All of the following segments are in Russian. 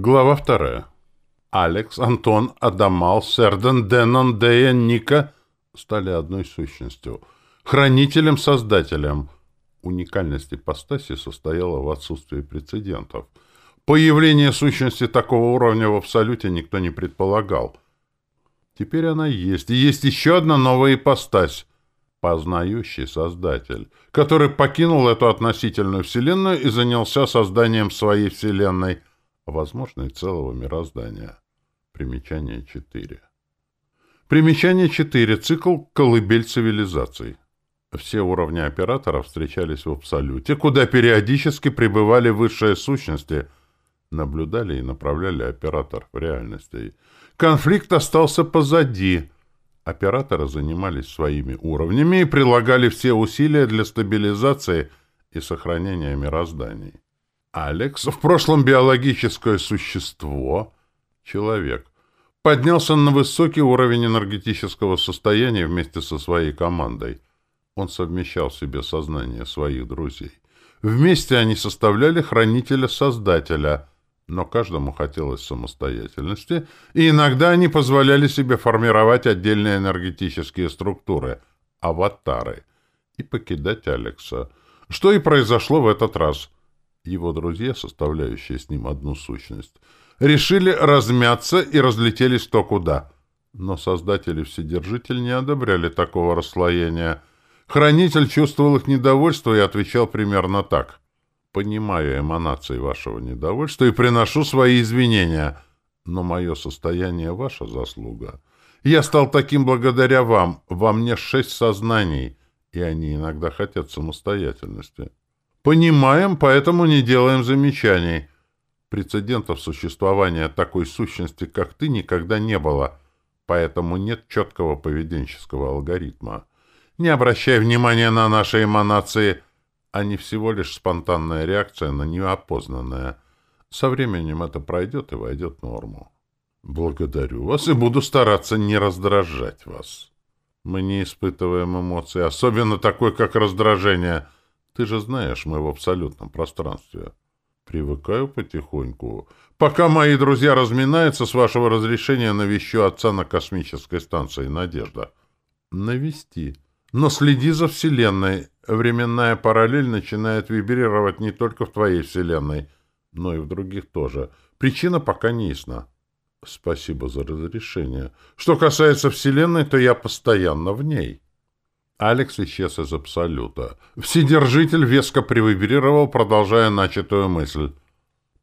Глава вторая. Алекс, Антон, Адамал, Серден, Денон, Дея, Ника стали одной сущностью. Хранителем-создателем. Уникальность ипостаси состояла в отсутствии прецедентов. Появление сущности такого уровня в Абсолюте никто не предполагал. Теперь она есть. И есть еще одна новая ипостась. Познающий Создатель, который покинул эту относительную Вселенную и занялся созданием своей Вселенной – возможно, и целого мироздания. Примечание 4. Примечание 4. Цикл «Колыбель цивилизаций». Все уровни операторов встречались в Абсолюте, куда периодически пребывали высшие сущности, наблюдали и направляли операторов реальностей. Конфликт остался позади. Операторы занимались своими уровнями и прилагали все усилия для стабилизации и сохранения мирозданий. Алекс, в прошлом биологическое существо, человек, поднялся на высокий уровень энергетического состояния вместе со своей командой. Он совмещал в себе сознание своих друзей. Вместе они составляли хранителя-создателя, но каждому хотелось самостоятельности, и иногда они позволяли себе формировать отдельные энергетические структуры, аватары, и покидать Алекса. Что и произошло в этот раз — его друзья, составляющие с ним одну сущность, решили размяться и разлетелись кто куда. Но создатели Вседержитель не одобряли такого расслоения. Хранитель чувствовал их недовольство и отвечал примерно так. «Понимаю эманации вашего недовольства и приношу свои извинения, но мое состояние — ваша заслуга. Я стал таким благодаря вам. Во мне шесть сознаний, и они иногда хотят самостоятельности». Понимаем, поэтому не делаем замечаний. Прецедентов существования такой сущности, как ты, никогда не было, поэтому нет четкого поведенческого алгоритма. Не обращай внимания на наши эманации, они всего лишь спонтанная реакция на неопознанное. Со временем это пройдет и войдет в норму. Благодарю вас и буду стараться не раздражать вас. Мы не испытываем эмоций, особенно такой, как раздражение — ты же знаешь, мы в абсолютном пространстве. Привыкаю потихоньку. Пока мои друзья разминаются, с вашего разрешения навещу отца на космической станции «Надежда». Навести. Но следи за Вселенной. Временная параллель начинает вибрировать не только в твоей Вселенной, но и в других тоже. Причина пока не ясна. Спасибо за разрешение. Что касается Вселенной, то я постоянно в ней. Алекс исчез из Абсолюта. Вседержитель веско привибрировал, продолжая начатую мысль.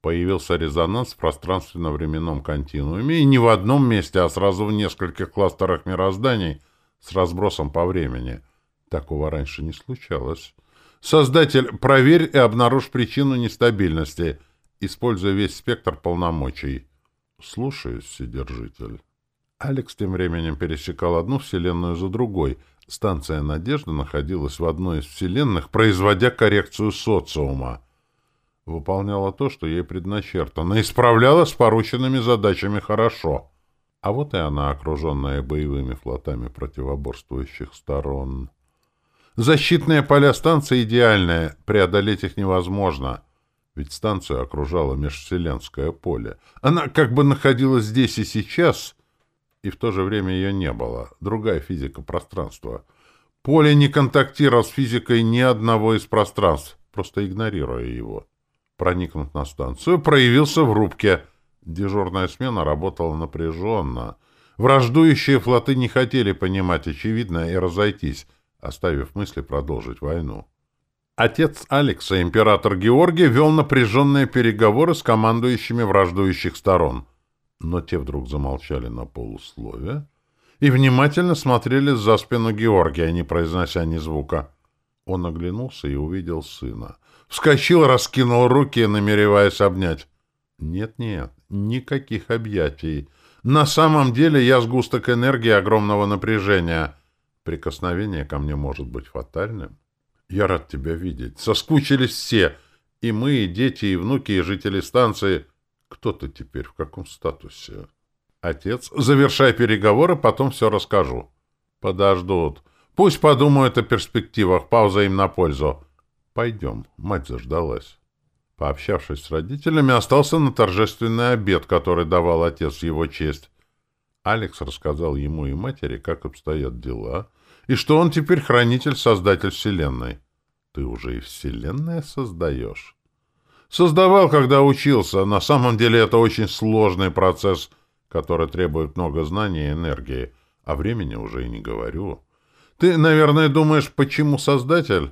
Появился резонанс в пространственно-временном континууме, и не в одном месте, а сразу в нескольких кластерах мирозданий с разбросом по времени. Такого раньше не случалось. Создатель, проверь и обнаружь причину нестабильности, используя весь спектр полномочий. Слушаюсь, Вседержитель. Алекс тем временем пересекал одну вселенную за другой — Станция «Надежда» находилась в одной из вселенных, производя коррекцию социума. Выполняла то, что ей предначертано, и справлялась с порученными задачами хорошо. А вот и она, окруженная боевыми флотами противоборствующих сторон. Защитные поля станции идеальные, преодолеть их невозможно. Ведь станцию окружало межвселенское поле. Она как бы находилась здесь и сейчас — и в то же время ее не было. Другая физика пространства. Поле не контактировало с физикой ни одного из пространств, просто игнорируя его. Проникнув на станцию, проявился в рубке. Дежурная смена работала напряженно. Враждующие флоты не хотели понимать очевидное и разойтись, оставив мысли продолжить войну. Отец Алекса, император Георгий, вел напряженные переговоры с командующими враждующих сторон — но те вдруг замолчали на полусловие и внимательно смотрели за спину Георгия, не произнося ни звука. Он оглянулся и увидел сына. Вскочил, раскинул руки, намереваясь обнять. Нет-нет, никаких объятий. На самом деле я сгусток энергии огромного напряжения. Прикосновение ко мне может быть фатальным. Я рад тебя видеть. Соскучились все. И мы, и дети, и внуки, и жители станции — кто ты теперь, в каком статусе? Отец, завершай переговоры, потом все расскажу. Подождут. Пусть подумают о перспективах, пауза им на пользу. Пойдем, мать заждалась. Пообщавшись с родителями, остался на торжественный обед, который давал отец в его честь. Алекс рассказал ему и матери, как обстоят дела, и что он теперь хранитель-создатель Вселенной. Ты уже и Вселенная создаешь. Создавал, когда учился. На самом деле это очень сложный процесс, который требует много знаний и энергии. О времени уже и не говорю. Ты, наверное, думаешь, почему создатель?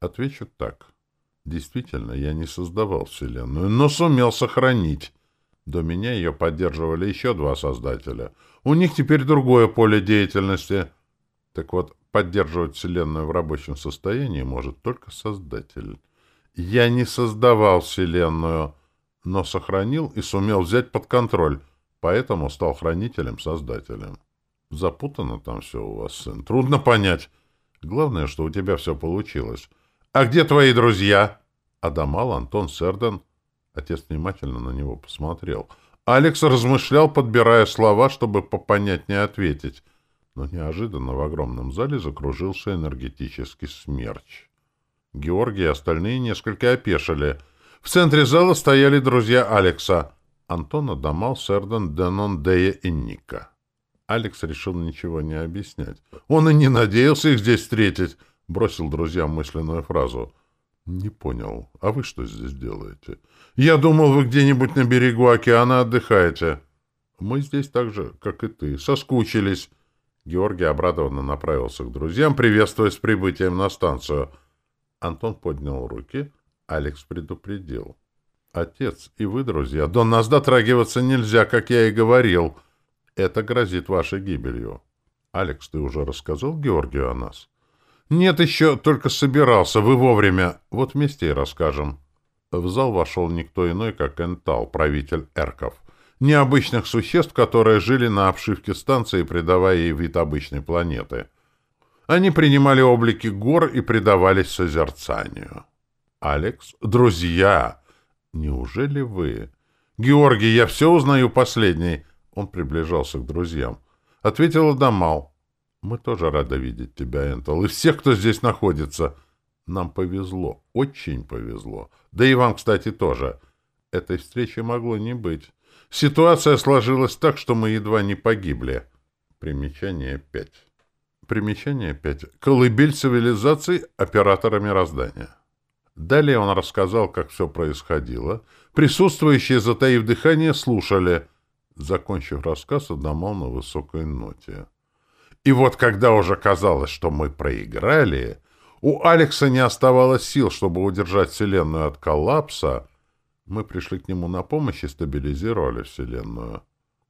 Отвечу так. Действительно, я не создавал Вселенную, но сумел сохранить. До меня ее поддерживали еще два создателя. У них теперь другое поле деятельности. Так вот, поддерживать Вселенную в рабочем состоянии может только Создатель. Я не создавал Вселенную, но сохранил и сумел взять под контроль, поэтому стал хранителем-создателем. Запутано там все у вас, сын. Трудно понять. Главное, что у тебя все получилось. А где твои друзья? Адамал, Антон, Серден. Отец внимательно на него посмотрел. Алекс размышлял, подбирая слова, чтобы попонятнее ответить но неожиданно в огромном зале закружился энергетический смерч. Георгий и остальные несколько опешили. В центре зала стояли друзья Алекса — Антона, Дамал, Серден, Денон, Дея и Ника. Алекс решил ничего не объяснять. Он и не надеялся их здесь встретить, бросил друзьям мысленную фразу. «Не понял. А вы что здесь делаете?» «Я думал, вы где-нибудь на берегу океана отдыхаете». «Мы здесь так же, как и ты. Соскучились». Георгий обрадованно направился к друзьям, приветствуя с прибытием на станцию. Антон поднял руки. Алекс предупредил. «Отец и вы, друзья, до нас дотрагиваться нельзя, как я и говорил. Это грозит вашей гибелью». «Алекс, ты уже рассказал Георгию о нас?» «Нет еще, только собирался. Вы вовремя. Вот вместе и расскажем». В зал вошел никто иной, как Энтал, правитель Эрков необычных существ, которые жили на обшивке станции, придавая ей вид обычной планеты. Они принимали облики гор и предавались созерцанию. «Алекс? Друзья! Неужели вы?» «Георгий, я все узнаю последний!» Он приближался к друзьям. Ответила Дамал. «Мы тоже рады видеть тебя, Энтел, и всех, кто здесь находится. Нам повезло, очень повезло. Да и вам, кстати, тоже. Этой встречи могло не быть. Ситуация сложилась так, что мы едва не погибли. Примечание 5. Примечание 5. Колыбель цивилизаций оператора мироздания. Далее он рассказал, как все происходило. Присутствующие, затаив дыхание, слушали. Закончив рассказ, отдамал на высокой ноте. И вот когда уже казалось, что мы проиграли, у Алекса не оставалось сил, чтобы удержать Вселенную от коллапса, мы пришли к нему на помощь и стабилизировали Вселенную.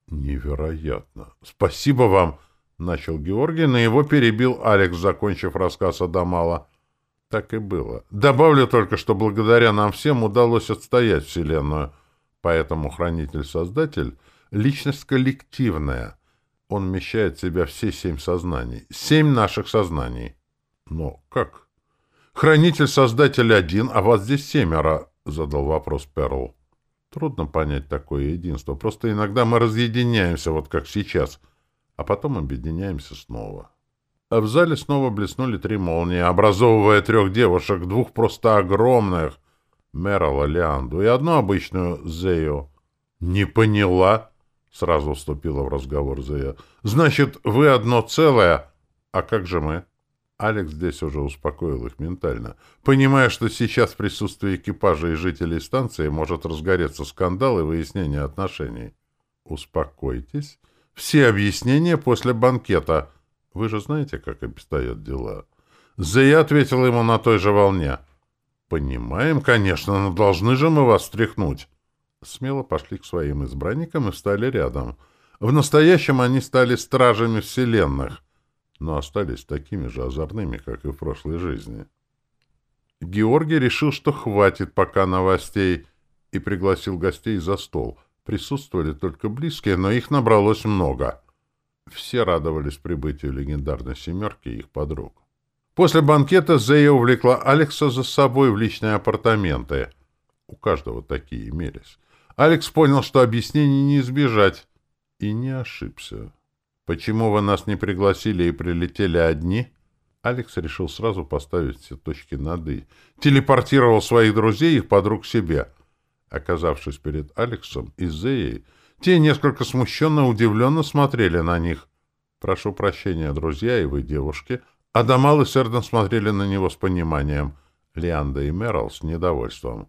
Невероятно. Спасибо вам, начал Георгий, но его перебил Алекс, закончив рассказ Адамала. Так и было. Добавлю только, что благодаря нам всем удалось отстоять Вселенную. Поэтому Хранитель-Создатель — личность коллективная. Он вмещает в себя все семь сознаний. Семь наших сознаний. Но как? Хранитель-Создатель один, а вас здесь семеро. — задал вопрос Перл. «Трудно понять такое единство. Просто иногда мы разъединяемся, вот как сейчас, а потом объединяемся снова». А в зале снова блеснули три молнии, образовывая трех девушек, двух просто огромных — Мерала, Лианду и одну обычную — Зею. «Не поняла?» — сразу вступила в разговор Зея. «Значит, вы одно целое? А как же мы?» Алекс здесь уже успокоил их ментально, понимая, что сейчас в присутствии экипажа и жителей станции может разгореться скандал и выяснение отношений. «Успокойтесь. Все объяснения после банкета. Вы же знаете, как обстоят дела». Зея ответил ему на той же волне. «Понимаем, конечно, но должны же мы вас встряхнуть». Смело пошли к своим избранникам и встали рядом. В настоящем они стали стражами вселенных — но остались такими же озорными, как и в прошлой жизни. Георгий решил, что хватит пока новостей, и пригласил гостей за стол. Присутствовали только близкие, но их набралось много. Все радовались прибытию легендарной «семерки» и их подруг. После банкета Зея увлекла Алекса за собой в личные апартаменты. У каждого такие имелись. Алекс понял, что объяснений не избежать, и не ошибся. «Почему вы нас не пригласили и прилетели одни?» Алекс решил сразу поставить все точки над «и». Телепортировал своих друзей и их подруг себе. Оказавшись перед Алексом и Зеей, те несколько смущенно удивленно смотрели на них. «Прошу прощения, друзья и вы, девушки». Адамал и Серден смотрели на него с пониманием. Лианда и Мерл с недовольством.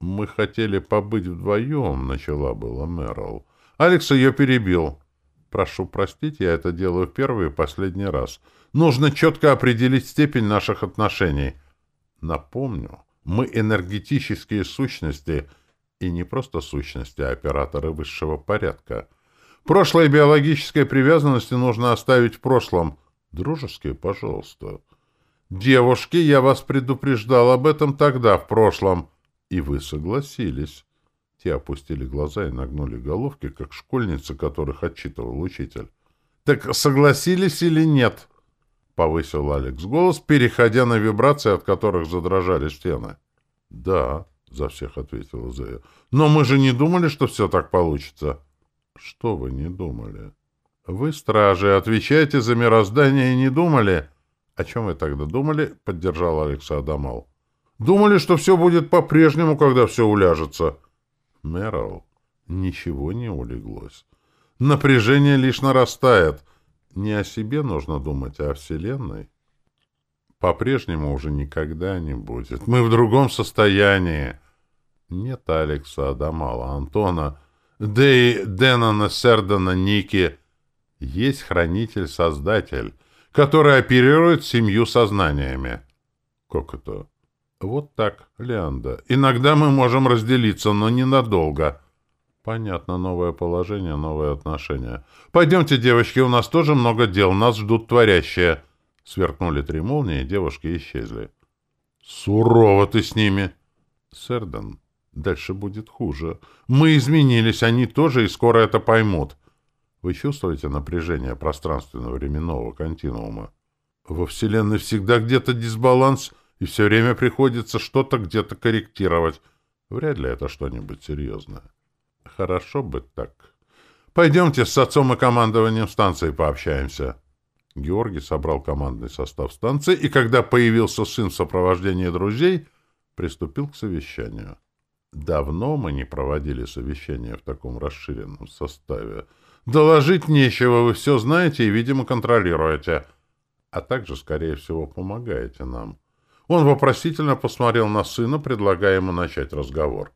«Мы хотели побыть вдвоем», — начала была Мерл. Алекс ее перебил. «Прошу простить, я это делаю в первый и последний раз. Нужно четко определить степень наших отношений. Напомню, мы энергетические сущности, и не просто сущности, а операторы высшего порядка. Прошлое биологической привязанности нужно оставить в прошлом. Дружеские, пожалуйста. Девушки, я вас предупреждал об этом тогда, в прошлом. И вы согласились. Те опустили глаза и нагнули головки, как школьницы, которых отчитывал учитель. «Так согласились или нет?» — повысил Алекс голос, переходя на вибрации, от которых задрожали стены. «Да», — за всех ответила Зея. «Но мы же не думали, что все так получится». «Что вы не думали?» «Вы, стражи, отвечаете за мироздание и не думали?» «О чем вы тогда думали?» — поддержал Алекса Адамал. «Думали, что все будет по-прежнему, когда все уляжется». Мэрил, ничего не улеглось. Напряжение лишь нарастает. Не о себе нужно думать, а о Вселенной. По-прежнему уже никогда не будет. Мы в другом состоянии. Нет Алекса, Адамала, Антона, да и Денона, Сердана, Ники. Есть хранитель-создатель, который оперирует семью сознаниями. Как это? Вот так, Леанда. Иногда мы можем разделиться, но ненадолго. Понятно, новое положение, новые отношения. Пойдемте, девочки, у нас тоже много дел, нас ждут творящие. Сверкнули три молнии, девушки исчезли. Сурово ты с ними. Серден, дальше будет хуже. Мы изменились, они тоже, и скоро это поймут. Вы чувствуете напряжение пространственно-временного континуума? Во Вселенной всегда где-то дисбаланс — и все время приходится что-то где-то корректировать. Вряд ли это что-нибудь серьезное. Хорошо бы так. Пойдемте с отцом и командованием станции пообщаемся. Георгий собрал командный состав станции, и когда появился сын в сопровождении друзей, приступил к совещанию. Давно мы не проводили совещания в таком расширенном составе. Доложить нечего, вы все знаете и, видимо, контролируете, а также, скорее всего, помогаете нам. Он вопросительно посмотрел на сына, предлагая ему начать разговор.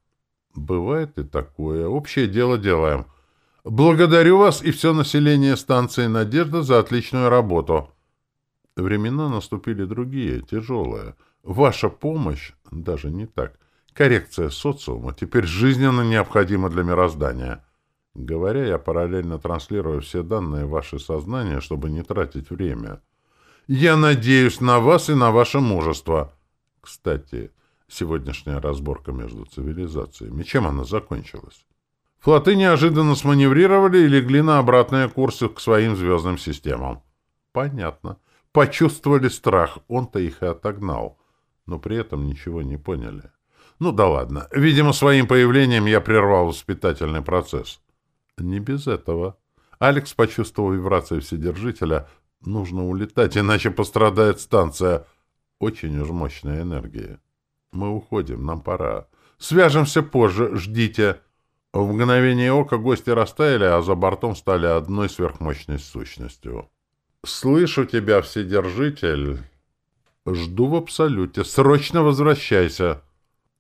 «Бывает и такое. Общее дело делаем. Благодарю вас и все население станции «Надежда» за отличную работу. Времена наступили другие, тяжелые. Ваша помощь, даже не так, коррекция социума теперь жизненно необходима для мироздания». Говоря, я параллельно транслирую все данные в ваше сознание, чтобы не тратить время. Я надеюсь на вас и на ваше мужество. Кстати, сегодняшняя разборка между цивилизациями, чем она закончилась? Флоты неожиданно сманеврировали и легли на обратные курсы к своим звездным системам. Понятно. Почувствовали страх, он-то их и отогнал. Но при этом ничего не поняли. Ну да ладно. Видимо, своим появлением я прервал воспитательный процесс. Не без этого. Алекс почувствовал вибрации Вседержителя, Нужно улетать, иначе пострадает станция. Очень уж мощная энергия. Мы уходим, нам пора. Свяжемся позже, ждите. В мгновение ока гости растаяли, а за бортом стали одной сверхмощной сущностью. «Слышу тебя, Вседержитель!» «Жду в Абсолюте. Срочно возвращайся!»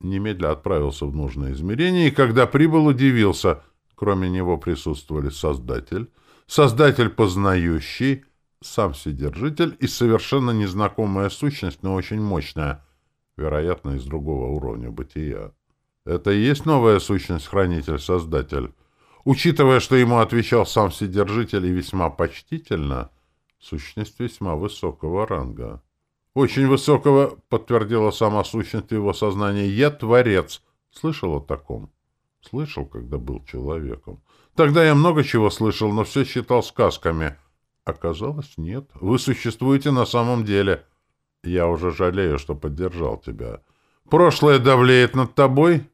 Немедля отправился в нужное измерение, и когда прибыл, удивился. Кроме него присутствовали Создатель, Создатель познающий, сам Вседержитель и совершенно незнакомая сущность, но очень мощная, вероятно, из другого уровня бытия. Это и есть новая сущность Хранитель-Создатель. Учитывая, что ему отвечал сам Вседержитель и весьма почтительно, сущность весьма высокого ранга. «Очень высокого», — подтвердила сама сущность его сознания, — «я Творец». Слышал о таком? Слышал, когда был человеком. Тогда я много чего слышал, но все считал сказками — Оказалось, нет. Вы существуете на самом деле. Я уже жалею, что поддержал тебя. Прошлое давлеет над тобой?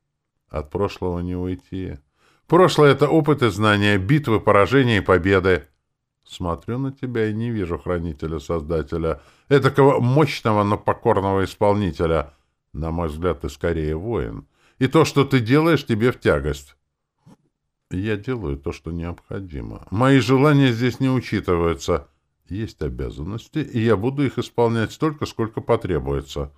От прошлого не уйти. Прошлое — это опыт и знания, битвы, поражения и победы. Смотрю на тебя и не вижу хранителя-создателя, этакого мощного, но покорного исполнителя. На мой взгляд, ты скорее воин. И то, что ты делаешь, тебе в тягость. Я делаю то, что необходимо. Мои желания здесь не учитываются. Есть обязанности, и я буду их исполнять столько, сколько потребуется.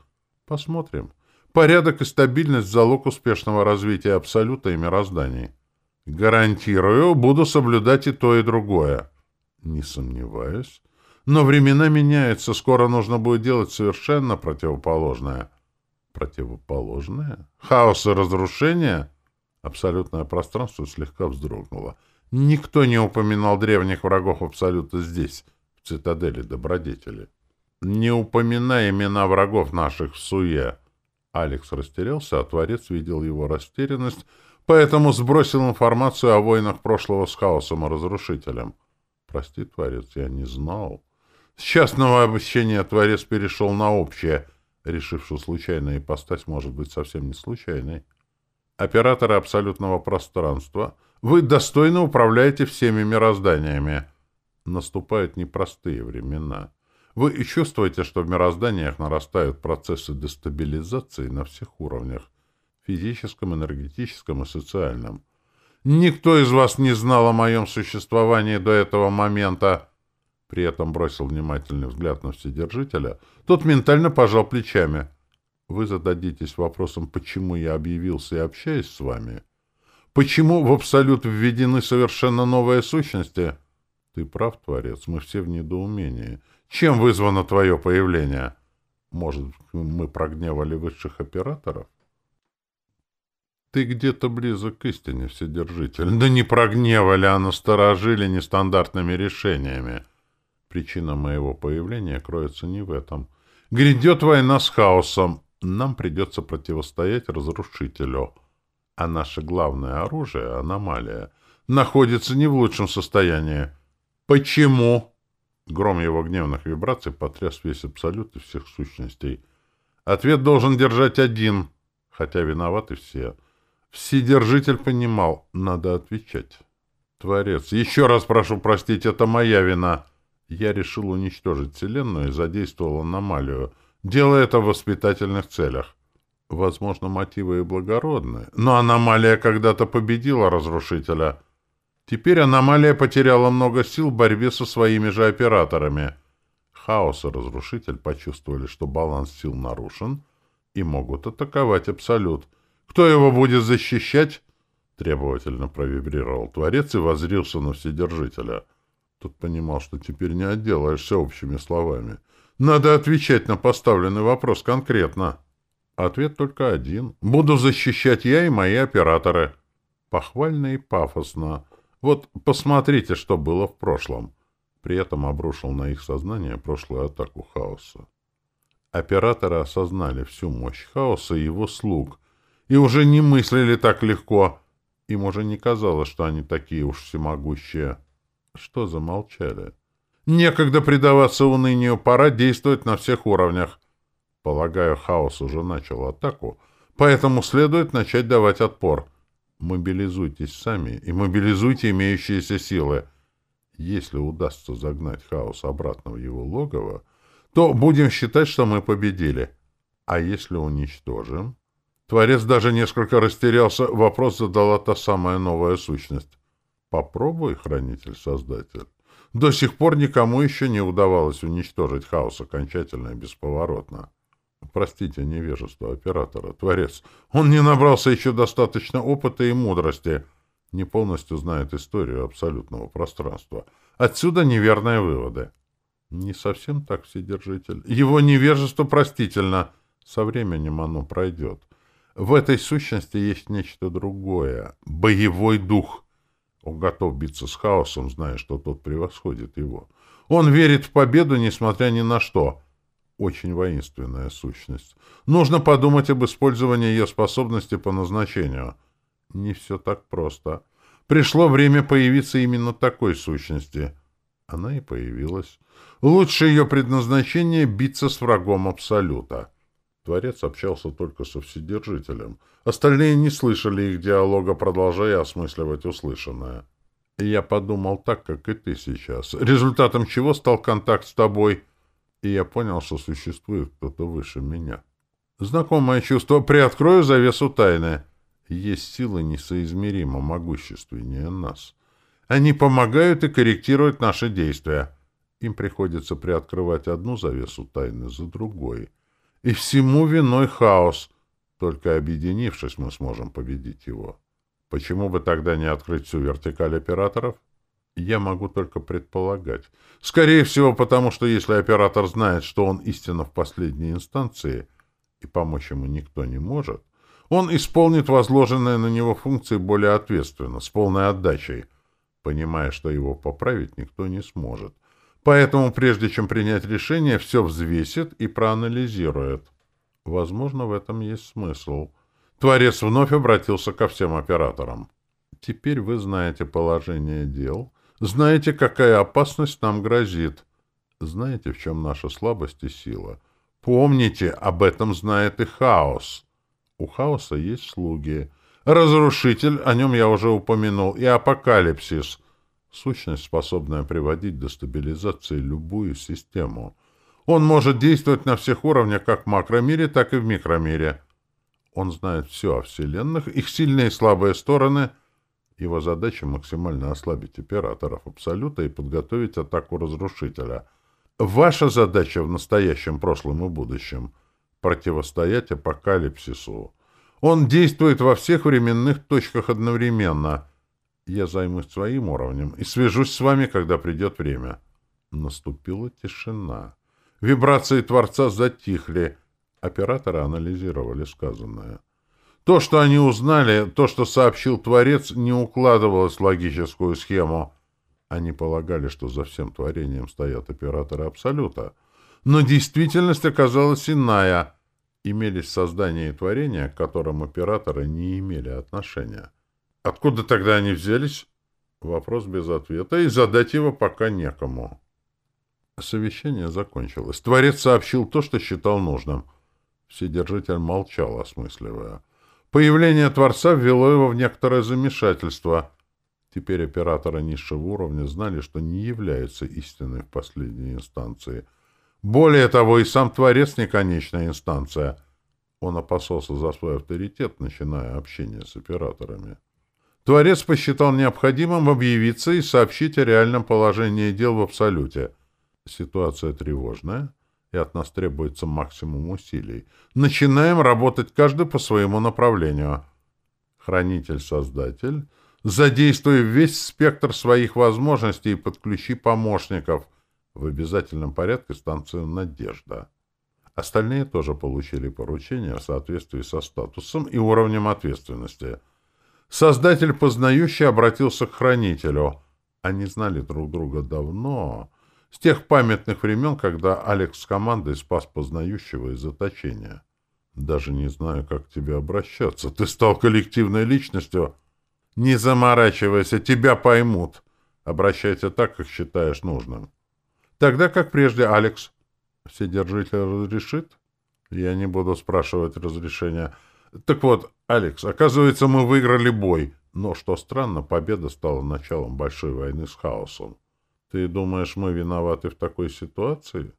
Посмотрим. Порядок и стабильность — залог успешного развития Абсолюта и мирозданий. Гарантирую, буду соблюдать и то, и другое. Не сомневаюсь. Но времена меняются, скоро нужно будет делать совершенно противоположное. Противоположное? Хаос и разрушение? Абсолютное пространство слегка вздрогнуло. Никто не упоминал древних врагов Абсолюта здесь, в цитадели добродетели. Не упоминай имена врагов наших в суе. Алекс растерялся, а Творец видел его растерянность, поэтому сбросил информацию о войнах прошлого с хаосом и разрушителем. Прости, Творец, я не знал. С частного обобщения Творец перешел на общее, решив, что случайная ипостась может быть совсем не случайной. Операторы абсолютного пространства, вы достойно управляете всеми мирозданиями. Наступают непростые времена. Вы чувствуете, что в мирозданиях нарастают процессы дестабилизации на всех уровнях — физическом, энергетическом и социальном. Никто из вас не знал о моем существовании до этого момента. При этом бросил внимательный взгляд на Вседержителя. Тот ментально пожал плечами. Вы зададитесь вопросом, почему я объявился и общаюсь с вами? Почему в Абсолют введены совершенно новые сущности? Ты прав, Творец, мы все в недоумении. Чем вызвано твое появление? Может, мы прогневали высших операторов? Ты где-то близок к истине, Вседержитель. Да не прогневали, а насторожили нестандартными решениями. Причина моего появления кроется не в этом. Грядет война с хаосом. Нам придется противостоять разрушителю. А наше главное оружие, аномалия, находится не в лучшем состоянии. Почему? Гром его гневных вибраций потряс весь абсолют и всех сущностей. Ответ должен держать один, хотя виноваты все — Вседержитель понимал, надо отвечать. Творец, еще раз прошу простить, это моя вина. Я решил уничтожить Вселенную и задействовал аномалию, делая это в воспитательных целях. Возможно, мотивы и благородны, но аномалия когда-то победила разрушителя. Теперь аномалия потеряла много сил в борьбе со своими же операторами. Хаос и разрушитель почувствовали, что баланс сил нарушен, и могут атаковать Абсолют — кто его будет защищать? Требовательно провибрировал Творец и возрился на Вседержителя. Тот понимал, что теперь не отделаешься общими словами. Надо отвечать на поставленный вопрос конкретно. Ответ только один. Буду защищать я и мои операторы. Похвально и пафосно. Вот посмотрите, что было в прошлом. При этом обрушил на их сознание прошлую атаку хаоса. Операторы осознали всю мощь хаоса и его слуг, и уже не мыслили так легко. Им уже не казалось, что они такие уж всемогущие. Что замолчали? Некогда предаваться унынию, пора действовать на всех уровнях. Полагаю, хаос уже начал атаку, поэтому следует начать давать отпор. Мобилизуйтесь сами и мобилизуйте имеющиеся силы. Если удастся загнать хаос обратно в его логово, то будем считать, что мы победили. А если уничтожим? Творец даже несколько растерялся, вопрос задала та самая новая сущность. Попробуй, хранитель-создатель. До сих пор никому еще не удавалось уничтожить хаос окончательно и бесповоротно. Простите невежество оператора, Творец. Он не набрался еще достаточно опыта и мудрости, не полностью знает историю абсолютного пространства. Отсюда неверные выводы. Не совсем так, Вседержитель. Его невежество простительно. Со временем оно пройдет. В этой сущности есть нечто другое — боевой дух. Он готов биться с хаосом, зная, что тот превосходит его. Он верит в победу, несмотря ни на что. Очень воинственная сущность. Нужно подумать об использовании ее способности по назначению. Не все так просто. Пришло время появиться именно такой сущности. Она и появилась. Лучше ее предназначение — биться с врагом Абсолюта. Творец общался только со Вседержителем. Остальные не слышали их диалога, продолжая осмысливать услышанное. Я подумал так, как и ты сейчас. Результатом чего стал контакт с тобой? И я понял, что существует кто-то выше меня. Знакомое чувство. Приоткрою завесу тайны. Есть силы несоизмеримо могущественнее нас. Они помогают и корректируют наши действия. Им приходится приоткрывать одну завесу тайны за другой. И всему виной хаос. Только объединившись, мы сможем победить его. Почему бы тогда не открыть всю вертикаль операторов? Я могу только предполагать. Скорее всего, потому что если оператор знает, что он истинно в последней инстанции, и помочь ему никто не может, он исполнит возложенные на него функции более ответственно, с полной отдачей, понимая, что его поправить никто не сможет. Поэтому, прежде чем принять решение, все взвесит и проанализирует. Возможно, в этом есть смысл. Творец вновь обратился ко всем операторам. Теперь вы знаете положение дел, знаете, какая опасность нам грозит, знаете, в чем наша слабость и сила. Помните, об этом знает и хаос. У хаоса есть слуги. Разрушитель, о нем я уже упомянул, и апокалипсис. Сущность, способная приводить до стабилизации любую систему. Он может действовать на всех уровнях, как в макромире, так и в микромире. Он знает все о вселенных, их сильные и слабые стороны. Его задача максимально ослабить операторов Абсолюта и подготовить атаку Разрушителя. Ваша задача в настоящем, прошлом и будущем — противостоять апокалипсису. Он действует во всех временных точках одновременно. Я займусь своим уровнем и свяжусь с вами, когда придет время. Наступила тишина. Вибрации Творца затихли. Операторы анализировали сказанное. То, что они узнали, то, что сообщил Творец, не укладывалось в логическую схему. Они полагали, что за всем творением стоят операторы Абсолюта. Но действительность оказалась иная. Имелись создания и творения, к которым операторы не имели отношения. Откуда тогда они взялись? Вопрос без ответа, и задать его пока некому. Совещание закончилось. Творец сообщил то, что считал нужным. Вседержитель молчал, осмысливая. Появление Творца ввело его в некоторое замешательство. Теперь операторы низшего уровня знали, что не являются истинной в последней инстанции. Более того, и сам Творец не конечная инстанция. Он опасался за свой авторитет, начиная общение с операторами. Творец посчитал необходимым объявиться и сообщить о реальном положении дел в Абсолюте — Ситуация тревожная, и от нас требуется максимум усилий. Начинаем работать каждый по своему направлению. Хранитель-создатель, задействуй весь спектр своих возможностей и подключи помощников. В обязательном порядке станцию «Надежда». Остальные тоже получили поручения в соответствии со статусом и уровнем ответственности. Создатель познающий обратился к хранителю. Они знали друг друга давно, с тех памятных времен, когда Алекс с командой спас познающего из заточения. Даже не знаю, как к тебе обращаться. Ты стал коллективной личностью. Не заморачивайся, тебя поймут. Обращайся так, как считаешь нужным. Тогда, как прежде, Алекс. Вседержитель разрешит? Я не буду спрашивать разрешения. Так вот, Алекс, оказывается, мы выиграли бой. Но, что странно, победа стала началом большой войны с хаосом. Ты думаешь, мы виноваты в такой ситуации?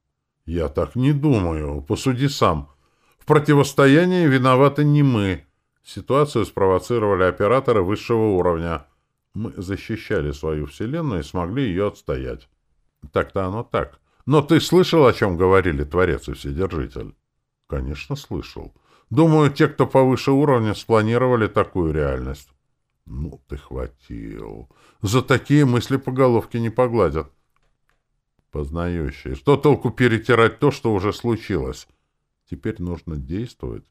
Я так не думаю. Посуди сам. В противостоянии виноваты не мы. Ситуацию спровоцировали операторы высшего уровня. Мы защищали свою вселенную и смогли ее отстоять. Так-то оно так. Но ты слышал, о чем говорили Творец и Вседержитель? Конечно, слышал. Думаю, те, кто повыше уровня, спланировали такую реальность. Ну, ты хватил. За такие мысли по головке не погладят. Познающий. Что толку перетирать то, что уже случилось? Теперь нужно действовать.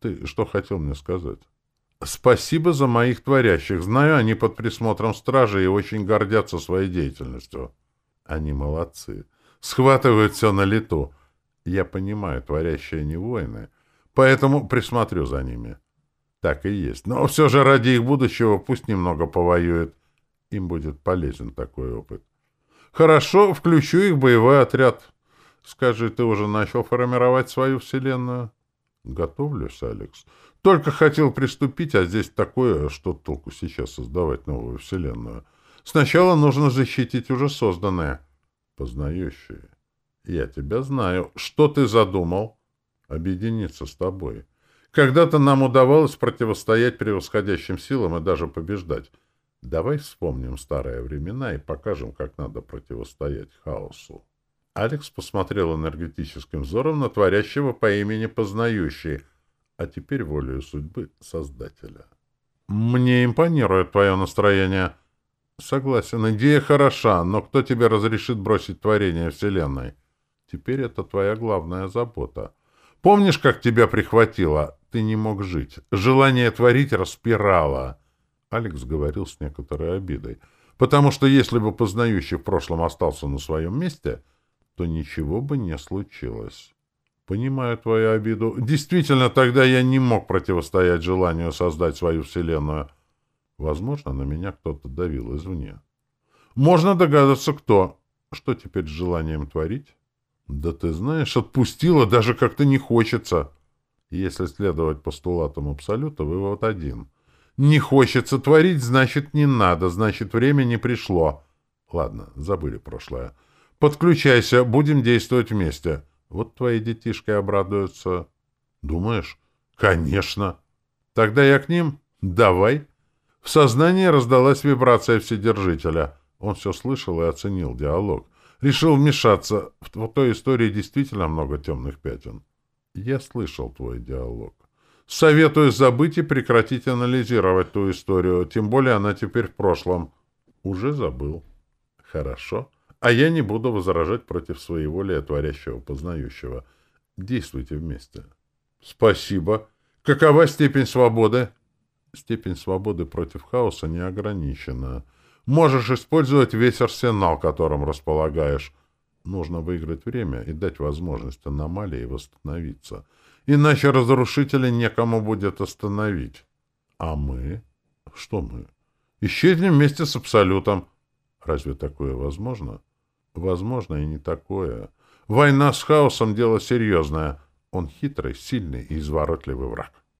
Ты что хотел мне сказать? Спасибо за моих творящих. Знаю, они под присмотром стражи и очень гордятся своей деятельностью. Они молодцы. Схватывают все на лету. Я понимаю, творящие не воины, поэтому присмотрю за ними. Так и есть. Но все же ради их будущего пусть немного повоюют. Им будет полезен такой опыт. Хорошо, включу их в боевой отряд. Скажи, ты уже начал формировать свою вселенную? Готовлюсь, Алекс. Только хотел приступить, а здесь такое, что толку сейчас создавать новую вселенную. Сначала нужно защитить уже созданное. Познающие. Я тебя знаю. Что ты задумал? Объединиться с тобой. Когда-то нам удавалось противостоять превосходящим силам и даже побеждать. Давай вспомним старые времена и покажем, как надо противостоять хаосу. Алекс посмотрел энергетическим взором на творящего по имени Познающий, а теперь волею судьбы Создателя. «Мне импонирует твое настроение». «Согласен, идея хороша, но кто тебе разрешит бросить творение Вселенной?» «Теперь это твоя главная забота. Помнишь, как тебя прихватило? Ты не мог жить. Желание творить распирало». Алекс говорил с некоторой обидой. «Потому что если бы познающий в прошлом остался на своем месте, то ничего бы не случилось». «Понимаю твою обиду. Действительно, тогда я не мог противостоять желанию создать свою вселенную. Возможно, на меня кто-то давил извне. Можно догадаться, кто. Что теперь с желанием творить? Да ты знаешь, отпустила, даже как-то не хочется. Если следовать постулатам Абсолюта, вывод один. Не хочется творить, значит, не надо, значит, время не пришло. Ладно, забыли прошлое. Подключайся, будем действовать вместе. Вот твои детишки обрадуются. Думаешь? Конечно. Тогда я к ним? Давай. В сознании раздалась вибрация Вседержителя. Он все слышал и оценил диалог. Решил вмешаться. В той истории действительно много темных пятен. Я слышал твой диалог. Советую забыть и прекратить анализировать ту историю, тем более она теперь в прошлом. Уже забыл. Хорошо. А я не буду возражать против своей воли творящего, познающего. Действуйте вместе. Спасибо. Какова степень свободы? Степень свободы против хаоса не ограничена. Можешь использовать весь арсенал, которым располагаешь. Нужно выиграть время и дать возможность аномалии восстановиться. Иначе разрушителя некому будет остановить. А мы? Что мы? Исчезнем вместе с Абсолютом. Разве такое возможно? Возможно, и не такое. Война с хаосом — дело серьезное. Он хитрый, сильный и изворотливый враг.